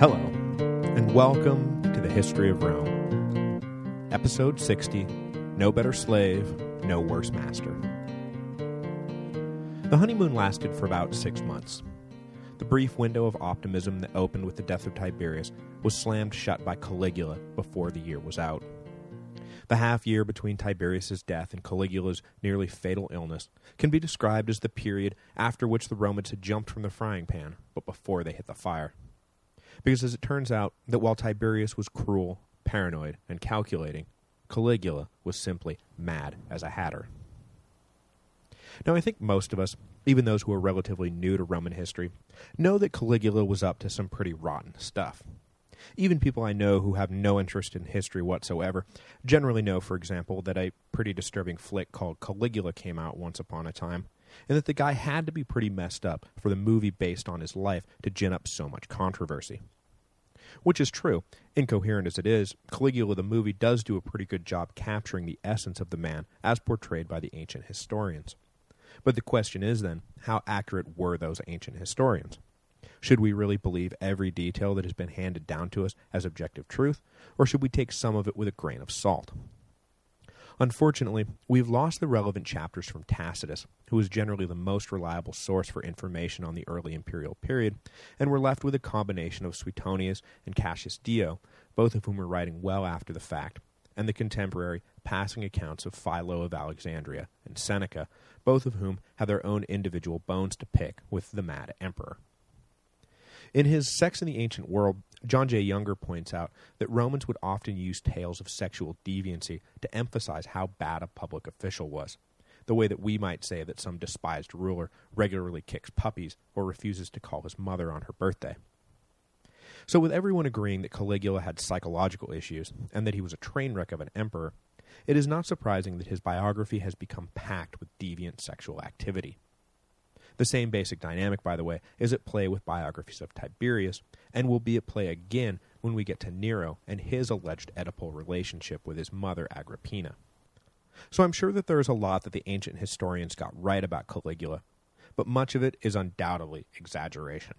Hello, and welcome to the History of Rome. Episode 60, No Better Slave, No Worse Master. The honeymoon lasted for about six months. The brief window of optimism that opened with the death of Tiberius was slammed shut by Caligula before the year was out. The half year between Tiberius's death and Caligula's nearly fatal illness can be described as the period after which the Romans had jumped from the frying pan, but before they hit the fire because as it turns out that while Tiberius was cruel, paranoid, and calculating, Caligula was simply mad as a hatter. Now I think most of us, even those who are relatively new to Roman history, know that Caligula was up to some pretty rotten stuff. Even people I know who have no interest in history whatsoever generally know, for example, that a pretty disturbing flick called Caligula came out once upon a time, and that the guy had to be pretty messed up for the movie based on his life to gin up so much controversy. Which is true. Incoherent as it is, Caligula the movie does do a pretty good job capturing the essence of the man as portrayed by the ancient historians. But the question is then, how accurate were those ancient historians? Should we really believe every detail that has been handed down to us as objective truth, or should we take some of it with a grain of salt? Unfortunately, we've lost the relevant chapters from Tacitus, who was generally the most reliable source for information on the early imperial period, and we're left with a combination of Suetonius and Cassius Dio, both of whom were writing well after the fact, and the contemporary passing accounts of Philo of Alexandria and Seneca, both of whom have their own individual bones to pick with the mad emperor. In his Sex in the Ancient World, John J. Younger points out that Romans would often use tales of sexual deviancy to emphasize how bad a public official was, the way that we might say that some despised ruler regularly kicks puppies or refuses to call his mother on her birthday. So with everyone agreeing that Caligula had psychological issues and that he was a train wreck of an emperor, it is not surprising that his biography has become packed with deviant sexual activity. The same basic dynamic, by the way, is at play with biographies of Tiberius, and will be at play again when we get to Nero and his alleged Oedipal relationship with his mother Agrippina. So I'm sure that there is a lot that the ancient historians got right about Caligula, but much of it is undoubtedly exaggeration.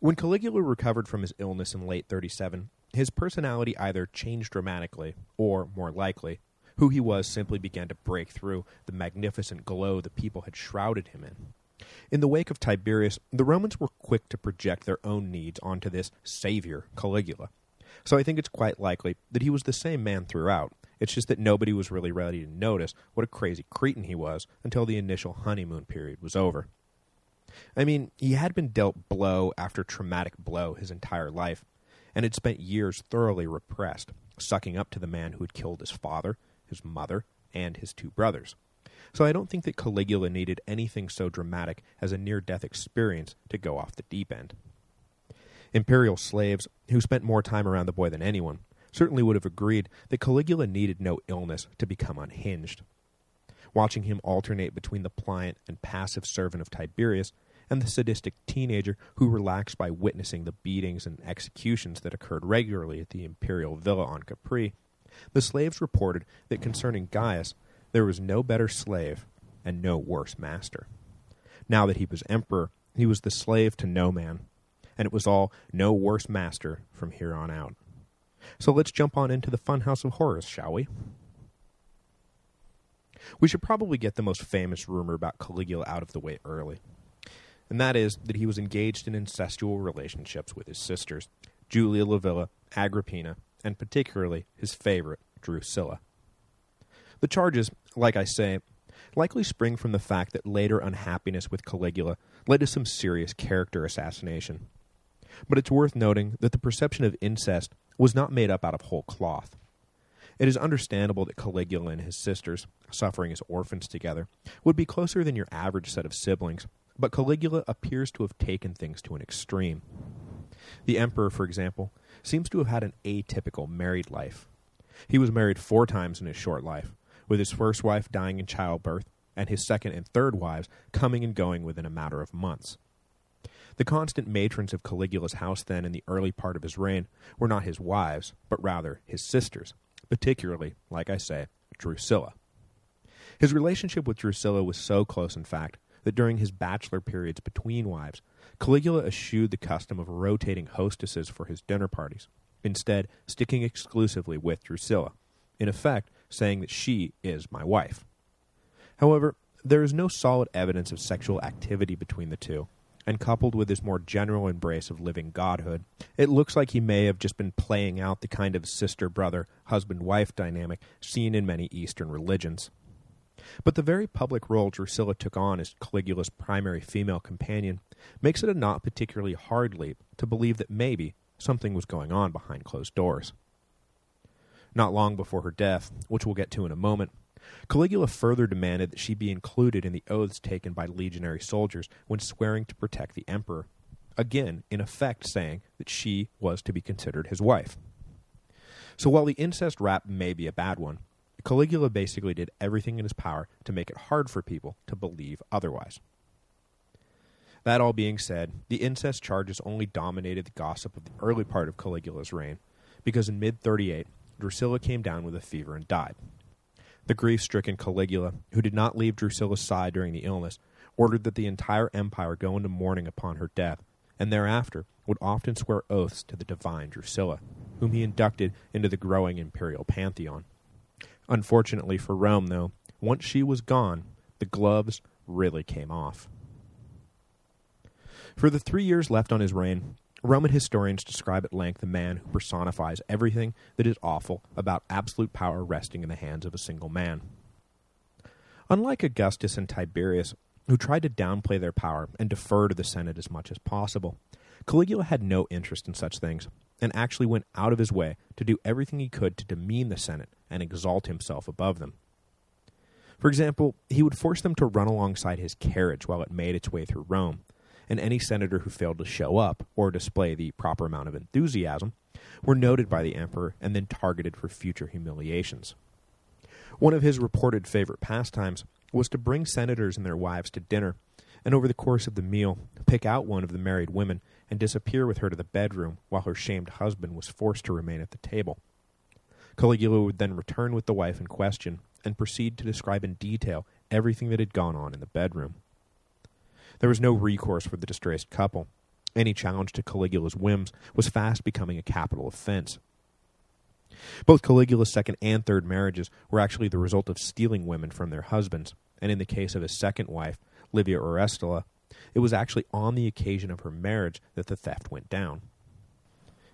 When Caligula recovered from his illness in late 37, his personality either changed dramatically, or, more likely, who he was simply began to break through the magnificent glow the people had shrouded him in. In the wake of Tiberius, the Romans were quick to project their own needs onto this savior, Caligula. So I think it's quite likely that he was the same man throughout. It's just that nobody was really ready to notice what a crazy cretin he was until the initial honeymoon period was over. I mean, he had been dealt blow after traumatic blow his entire life, and had spent years thoroughly repressed, sucking up to the man who had killed his father, his mother, and his two brothers. So I don't think that Caligula needed anything so dramatic as a near-death experience to go off the deep end. Imperial slaves, who spent more time around the boy than anyone, certainly would have agreed that Caligula needed no illness to become unhinged. Watching him alternate between the pliant and passive servant of Tiberius and the sadistic teenager who relaxed by witnessing the beatings and executions that occurred regularly at the imperial villa on Capri the slaves reported that concerning Gaius, there was no better slave and no worse master. Now that he was emperor, he was the slave to no man, and it was all no worse master from here on out. So let's jump on into the funhouse of horrors, shall we? We should probably get the most famous rumor about Caligula out of the way early. And that is that he was engaged in incestual relationships with his sisters, Julia Livilla, Agrippina, and particularly his favorite, Drusilla. The charges, like I say, likely spring from the fact that later unhappiness with Caligula led to some serious character assassination. But it's worth noting that the perception of incest was not made up out of whole cloth. It is understandable that Caligula and his sisters, suffering as orphans together, would be closer than your average set of siblings, but Caligula appears to have taken things to an extreme. The emperor, for example, seems to have had an atypical married life. He was married four times in his short life, with his first wife dying in childbirth and his second and third wives coming and going within a matter of months. The constant matrons of Caligula's house then in the early part of his reign were not his wives, but rather his sisters, particularly, like I say, Drusilla. His relationship with Drusilla was so close, in fact, that during his bachelor periods between wives, Caligula eschewed the custom of rotating hostesses for his dinner parties, instead sticking exclusively with Drusilla, in effect saying that she is my wife. However, there is no solid evidence of sexual activity between the two, and coupled with his more general embrace of living godhood, it looks like he may have just been playing out the kind of sister-brother, husband-wife dynamic seen in many Eastern religions. But the very public role Drusilla took on as Caligula's primary female companion makes it a not particularly hard leap to believe that maybe something was going on behind closed doors. Not long before her death, which we'll get to in a moment, Caligula further demanded that she be included in the oaths taken by legionary soldiers when swearing to protect the emperor, again in effect saying that she was to be considered his wife. So while the incest rap may be a bad one, Caligula basically did everything in his power to make it hard for people to believe otherwise. That all being said, the incest charges only dominated the gossip of the early part of Caligula's reign, because in mid-38, Drusilla came down with a fever and died. The grief-stricken Caligula, who did not leave Drusilla's side during the illness, ordered that the entire empire go into mourning upon her death, and thereafter would often swear oaths to the divine Drusilla, whom he inducted into the growing imperial pantheon. Unfortunately for Rome, though, once she was gone, the gloves really came off. For the three years left on his reign, Roman historians describe at length the man who personifies everything that is awful about absolute power resting in the hands of a single man. Unlike Augustus and Tiberius, who tried to downplay their power and defer to the Senate as much as possible, Caligula had no interest in such things, and actually went out of his way to do everything he could to demean the Senate and exalt himself above them. For example, he would force them to run alongside his carriage while it made its way through Rome, and any senator who failed to show up or display the proper amount of enthusiasm were noted by the emperor and then targeted for future humiliations. One of his reported favorite pastimes was to bring senators and their wives to dinner, and over the course of the meal, pick out one of the married women and disappear with her to the bedroom while her shamed husband was forced to remain at the table. Caligula would then return with the wife in question and proceed to describe in detail everything that had gone on in the bedroom. There was no recourse for the distressed couple. Any challenge to Caligula's whims was fast becoming a capital offense. Both Caligula's second and third marriages were actually the result of stealing women from their husbands, and in the case of his second wife, Livia Orestilla, it was actually on the occasion of her marriage that the theft went down.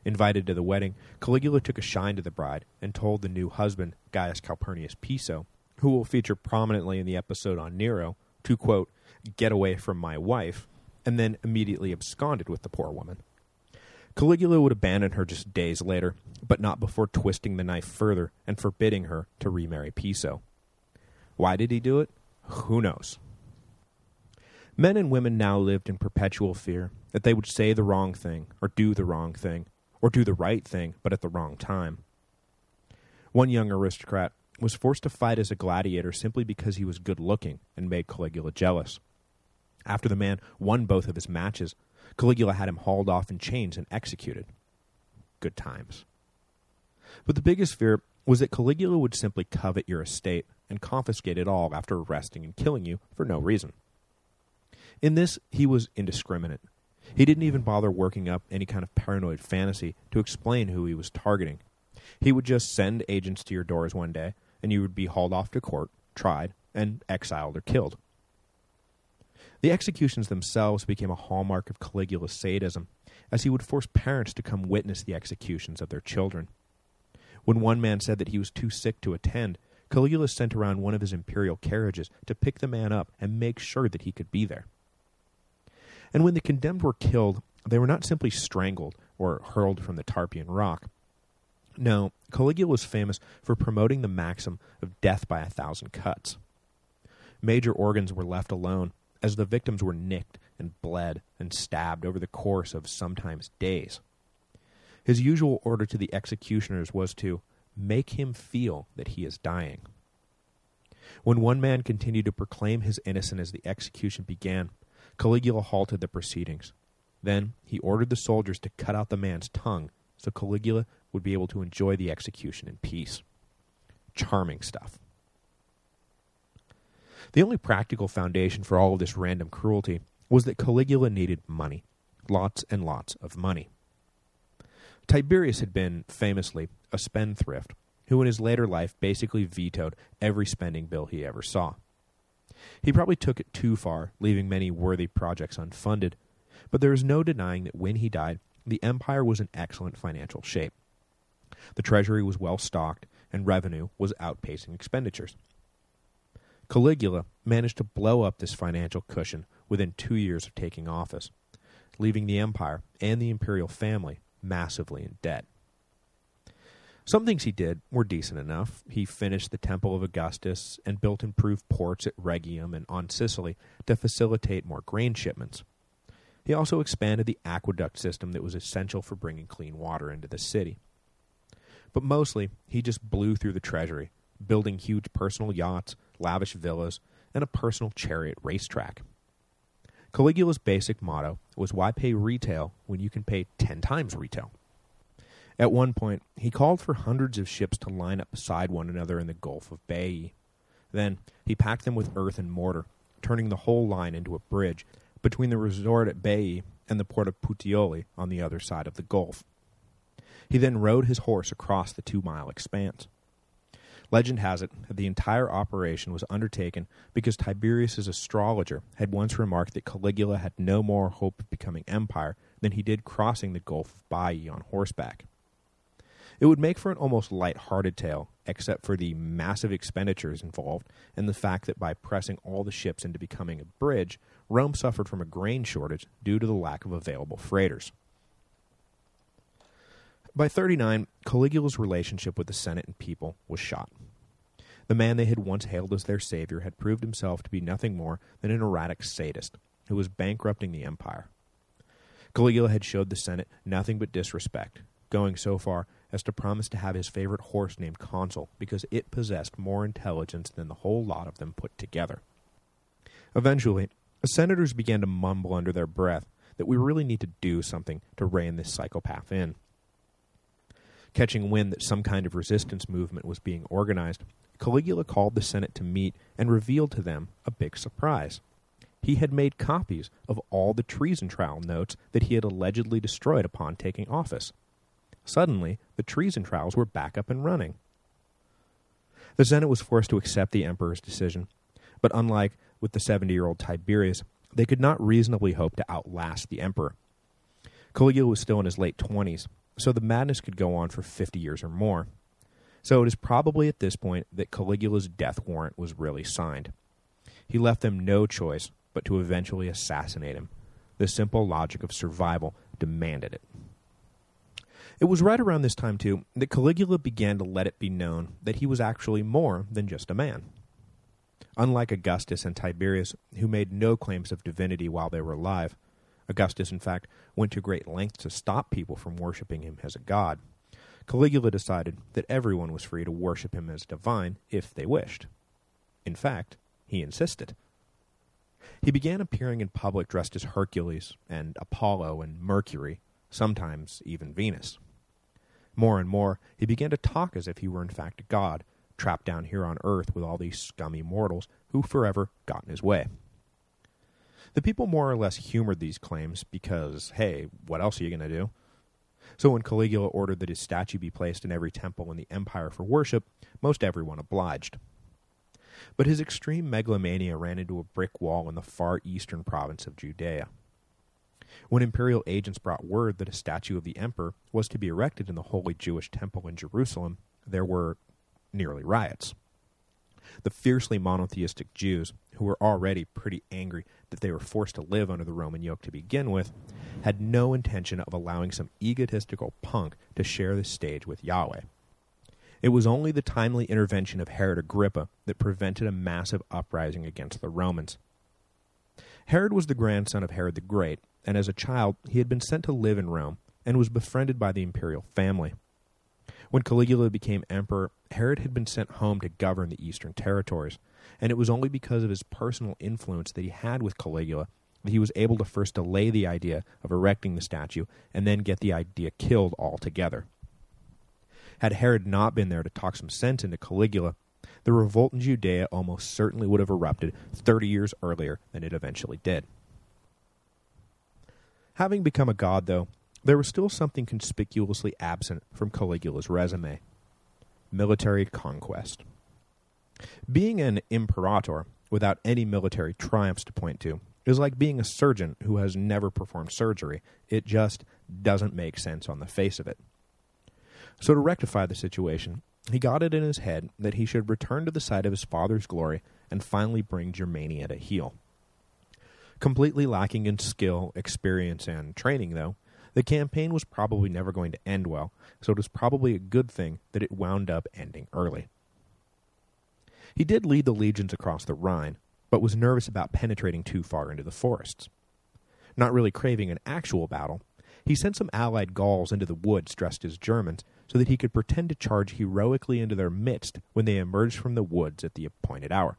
Invited to the wedding, Caligula took a shine to the bride and told the new husband, Gaius Calpurnius Piso, who will feature prominently in the episode on Nero, to, quote, get away from my wife, and then immediately absconded with the poor woman. Caligula would abandon her just days later, but not before twisting the knife further and forbidding her to remarry Piso. Why did he do it? Who knows? Men and women now lived in perpetual fear that they would say the wrong thing, or do the wrong thing, or do the right thing, but at the wrong time. One young aristocrat was forced to fight as a gladiator simply because he was good-looking and made Caligula jealous. After the man won both of his matches, Caligula had him hauled off in chains and executed. Good times. But the biggest fear was that Caligula would simply covet your estate and confiscate it all after arresting and killing you for no reason. In this, he was indiscriminate. He didn't even bother working up any kind of paranoid fantasy to explain who he was targeting. He would just send agents to your doors one day, and you would be hauled off to court, tried, and exiled or killed. The executions themselves became a hallmark of Caligula's sadism, as he would force parents to come witness the executions of their children. When one man said that he was too sick to attend, Caligula sent around one of his imperial carriages to pick the man up and make sure that he could be there. And when the condemned were killed, they were not simply strangled or hurled from the Tarpeian Rock. No, Caligula was famous for promoting the maxim of death by a thousand cuts. Major organs were left alone, as the victims were nicked and bled and stabbed over the course of sometimes days. His usual order to the executioners was to make him feel that he is dying. When one man continued to proclaim his innocence as the execution began, Caligula halted the proceedings. Then he ordered the soldiers to cut out the man's tongue so Caligula would be able to enjoy the execution in peace. Charming stuff. The only practical foundation for all of this random cruelty was that Caligula needed money. Lots and lots of money. Tiberius had been, famously, a spendthrift, who in his later life basically vetoed every spending bill he ever saw. He probably took it too far, leaving many worthy projects unfunded, but there is no denying that when he died, the empire was in excellent financial shape. The treasury was well stocked, and revenue was outpacing expenditures. Caligula managed to blow up this financial cushion within two years of taking office, leaving the empire and the imperial family massively in debt. Some things he did were decent enough. He finished the Temple of Augustus and built improved ports at Rhegium and on Sicily to facilitate more grain shipments. He also expanded the aqueduct system that was essential for bringing clean water into the city. But mostly, he just blew through the treasury, building huge personal yachts, lavish villas, and a personal chariot racetrack. Caligula's basic motto was why pay retail when you can pay ten times retail. At one point, he called for hundreds of ships to line up beside one another in the Gulf of Baiae. Then, he packed them with earth and mortar, turning the whole line into a bridge between the resort at Baiae and the port of Puteoli on the other side of the Gulf. He then rode his horse across the two-mile expanse. Legend has it that the entire operation was undertaken because Tiberius's astrologer had once remarked that Caligula had no more hope of becoming empire than he did crossing the Gulf of Baiae on horseback. It would make for an almost light-hearted tale, except for the massive expenditures involved and the fact that by pressing all the ships into becoming a bridge, Rome suffered from a grain shortage due to the lack of available freighters. By 39, Caligula's relationship with the Senate and people was shot. The man they had once hailed as their savior had proved himself to be nothing more than an erratic sadist who was bankrupting the empire. Caligula had showed the Senate nothing but disrespect, going so far as to promise to have his favorite horse named Consul because it possessed more intelligence than the whole lot of them put together. Eventually, the senators began to mumble under their breath that we really need to do something to rein this psychopath in catching wind that some kind of resistance movement was being organized, Caligula called the Senate to meet and revealed to them a big surprise. He had made copies of all the treason trial notes that he had allegedly destroyed upon taking office. Suddenly, the treason trials were back up and running. The Senate was forced to accept the emperor's decision, but unlike with the 70-year-old Tiberius, they could not reasonably hope to outlast the emperor. Caligula was still in his late 20s, so the madness could go on for 50 years or more. So it is probably at this point that Caligula's death warrant was really signed. He left them no choice but to eventually assassinate him. The simple logic of survival demanded it. It was right around this time, too, that Caligula began to let it be known that he was actually more than just a man. Unlike Augustus and Tiberius, who made no claims of divinity while they were alive, Augustus, in fact, went to great lengths to stop people from worshipping him as a god. Caligula decided that everyone was free to worship him as divine if they wished. In fact, he insisted. He began appearing in public dressed as Hercules and Apollo and Mercury, sometimes even Venus. More and more, he began to talk as if he were in fact a god, trapped down here on Earth with all these scummy mortals who forever got in his way. The people more or less humored these claims because, hey, what else are you going to do? So when Caligula ordered that his statue be placed in every temple in the empire for worship, most everyone obliged. But his extreme megalomania ran into a brick wall in the far eastern province of Judea. When imperial agents brought word that a statue of the emperor was to be erected in the holy Jewish temple in Jerusalem, there were nearly riots. The fiercely monotheistic Jews, who were already pretty angry that they were forced to live under the Roman yoke to begin with, had no intention of allowing some egotistical punk to share the stage with Yahweh. It was only the timely intervention of Herod Agrippa that prevented a massive uprising against the Romans. Herod was the grandson of Herod the Great, and as a child he had been sent to live in Rome and was befriended by the imperial family. When Caligula became emperor, Herod had been sent home to govern the eastern territories, and it was only because of his personal influence that he had with Caligula that he was able to first delay the idea of erecting the statue and then get the idea killed altogether. Had Herod not been there to talk some sense into Caligula, the revolt in Judea almost certainly would have erupted 30 years earlier than it eventually did. Having become a god, though, there was still something conspicuously absent from Caligula's resume. Military conquest. Being an imperator, without any military triumphs to point to, is like being a surgeon who has never performed surgery. It just doesn't make sense on the face of it. So to rectify the situation, he got it in his head that he should return to the site of his father's glory and finally bring Germania to heel. Completely lacking in skill, experience, and training, though, the campaign was probably never going to end well, so it was probably a good thing that it wound up ending early. He did lead the legions across the Rhine, but was nervous about penetrating too far into the forests. Not really craving an actual battle, he sent some allied Gauls into the woods dressed as Germans so that he could pretend to charge heroically into their midst when they emerged from the woods at the appointed hour.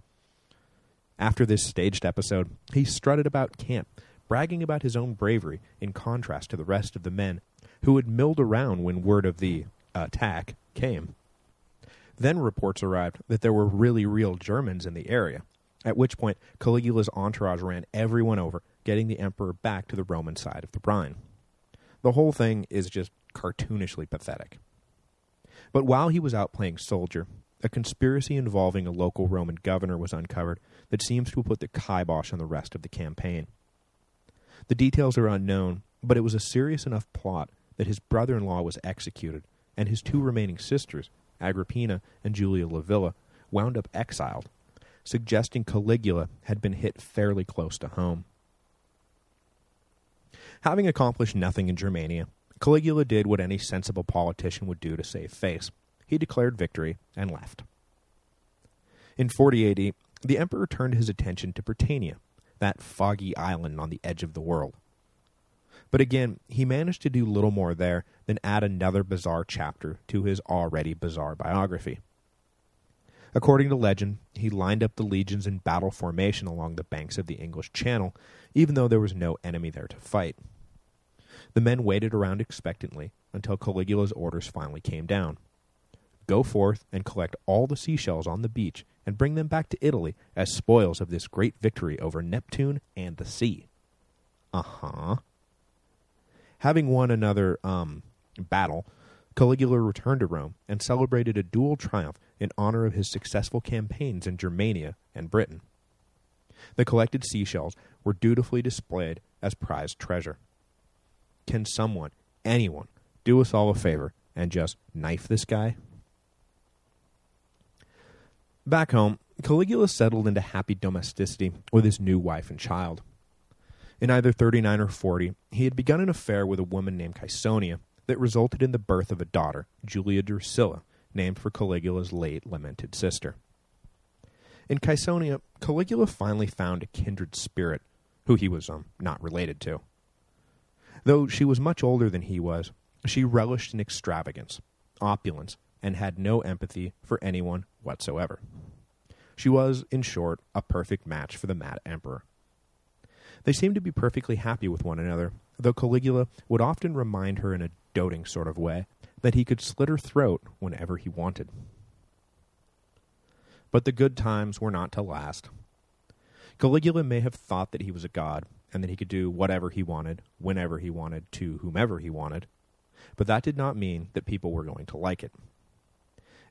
After this staged episode, he strutted about camp, bragging about his own bravery in contrast to the rest of the men who had milled around when word of the attack came. Then reports arrived that there were really real Germans in the area, at which point Caligula's entourage ran everyone over, getting the emperor back to the Roman side of the Rhine. The whole thing is just cartoonishly pathetic. But while he was out playing soldier, a conspiracy involving a local Roman governor was uncovered that seems to have put the kibosh on the rest of the campaign. The details are unknown, but it was a serious enough plot that his brother-in-law was executed, and his two remaining sisters, Agrippina and Julia Livilla, wound up exiled, suggesting Caligula had been hit fairly close to home. Having accomplished nothing in Germania, Caligula did what any sensible politician would do to save face. He declared victory and left. In 40 AD, the emperor turned his attention to Britannia, that foggy island on the edge of the world. But again, he managed to do little more there than add another bizarre chapter to his already bizarre biography. According to legend, he lined up the legions in battle formation along the banks of the English Channel, even though there was no enemy there to fight. The men waited around expectantly until Caligula's orders finally came down. Go forth and collect all the seashells on the beach and bring them back to Italy as spoils of this great victory over Neptune and the sea. Uh-huh. Having won another um, battle, Caligula returned to Rome and celebrated a dual triumph in honor of his successful campaigns in Germania and Britain. The collected seashells were dutifully displayed as prized treasure can someone, anyone, do us all a favor and just knife this guy? Back home, Caligula settled into happy domesticity with his new wife and child. In either 39 or 40, he had begun an affair with a woman named Caesonia that resulted in the birth of a daughter, Julia Drusilla, named for Caligula's late lamented sister. In Caesonia, Caligula finally found a kindred spirit, who he was um, not related to. Though she was much older than he was, she relished in extravagance, opulence, and had no empathy for anyone whatsoever. She was, in short, a perfect match for the mad emperor. They seemed to be perfectly happy with one another, though Caligula would often remind her in a doting sort of way that he could slit her throat whenever he wanted. But the good times were not to last. Caligula may have thought that he was a god, and that he could do whatever he wanted, whenever he wanted, to whomever he wanted. But that did not mean that people were going to like it.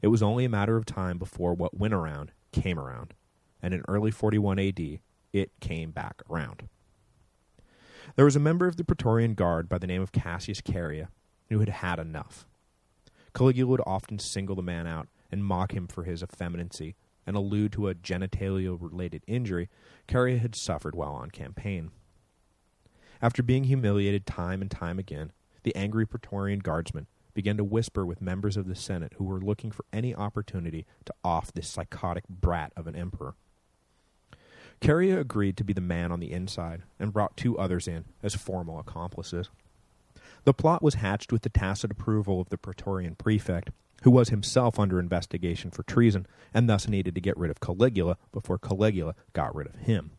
It was only a matter of time before what went around came around, and in early 41 AD, it came back around. There was a member of the Praetorian Guard by the name of Cassius Chaerea who had had enough. Caligula would often single the man out and mock him for his effeminacy and allude to a genitalia-related injury Chaerea had suffered while on campaign. After being humiliated time and time again, the angry Praetorian guardsmen began to whisper with members of the Senate who were looking for any opportunity to off this psychotic brat of an emperor. Chaerea agreed to be the man on the inside and brought two others in as formal accomplices. The plot was hatched with the tacit approval of the Praetorian prefect, who was himself under investigation for treason and thus needed to get rid of Caligula before Caligula got rid of him.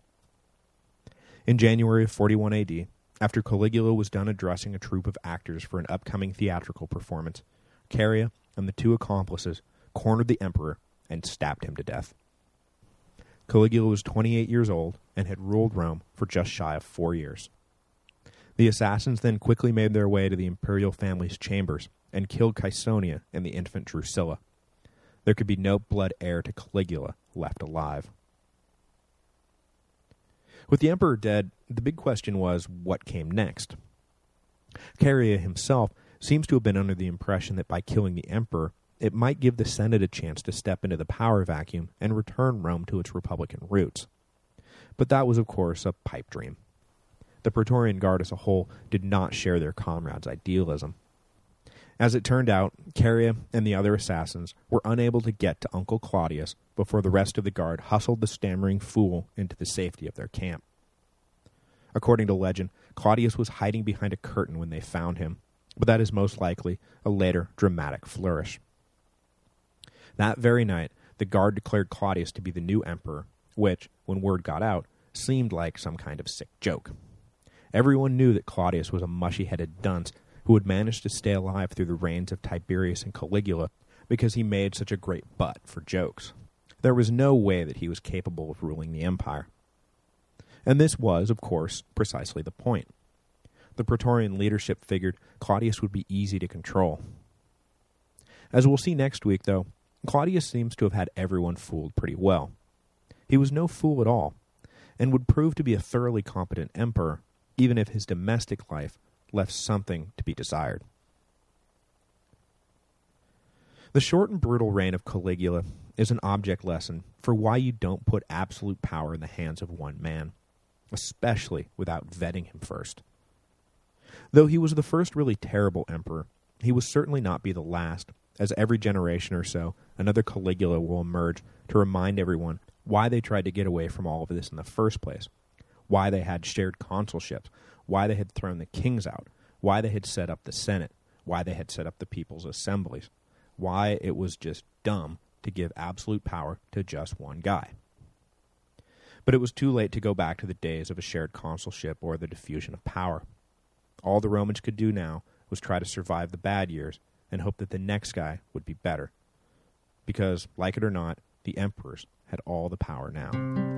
In January of 41 AD, after Caligula was done addressing a troupe of actors for an upcoming theatrical performance, Chaerea and the two accomplices cornered the emperor and stabbed him to death. Caligula was 28 years old and had ruled Rome for just shy of four years. The assassins then quickly made their way to the imperial family's chambers and killed Caesonia and the infant Drusilla. There could be no blood heir to Caligula left alive. With the emperor dead, the big question was what came next. Chaerea himself seems to have been under the impression that by killing the emperor, it might give the Senate a chance to step into the power vacuum and return Rome to its republican roots. But that was, of course, a pipe dream. The Praetorian Guard as a whole did not share their comrades' idealism. As it turned out, Chaerea and the other assassins were unable to get to Uncle Claudius before the rest of the guard hustled the stammering fool into the safety of their camp. According to legend, Claudius was hiding behind a curtain when they found him, but that is most likely a later dramatic flourish. That very night, the guard declared Claudius to be the new emperor, which, when word got out, seemed like some kind of sick joke. Everyone knew that Claudius was a mushy-headed dunce who had managed to stay alive through the reigns of Tiberius and Caligula because he made such a great butt for jokes. There was no way that he was capable of ruling the empire. And this was, of course, precisely the point. The Praetorian leadership figured Claudius would be easy to control. As we'll see next week, though, Claudius seems to have had everyone fooled pretty well. He was no fool at all, and would prove to be a thoroughly competent emperor, even if his domestic life left something to be desired. The short and brutal reign of Caligula is an object lesson for why you don't put absolute power in the hands of one man, especially without vetting him first. Though he was the first really terrible emperor, he will certainly not be the last, as every generation or so, another Caligula will emerge to remind everyone why they tried to get away from all of this in the first place, why they had shared consulships, why they had thrown the kings out, why they had set up the Senate, why they had set up the people's assemblies, why it was just dumb to give absolute power to just one guy. But it was too late to go back to the days of a shared consulship or the diffusion of power. All the Romans could do now was try to survive the bad years and hope that the next guy would be better. Because, like it or not, the emperors had all the power now.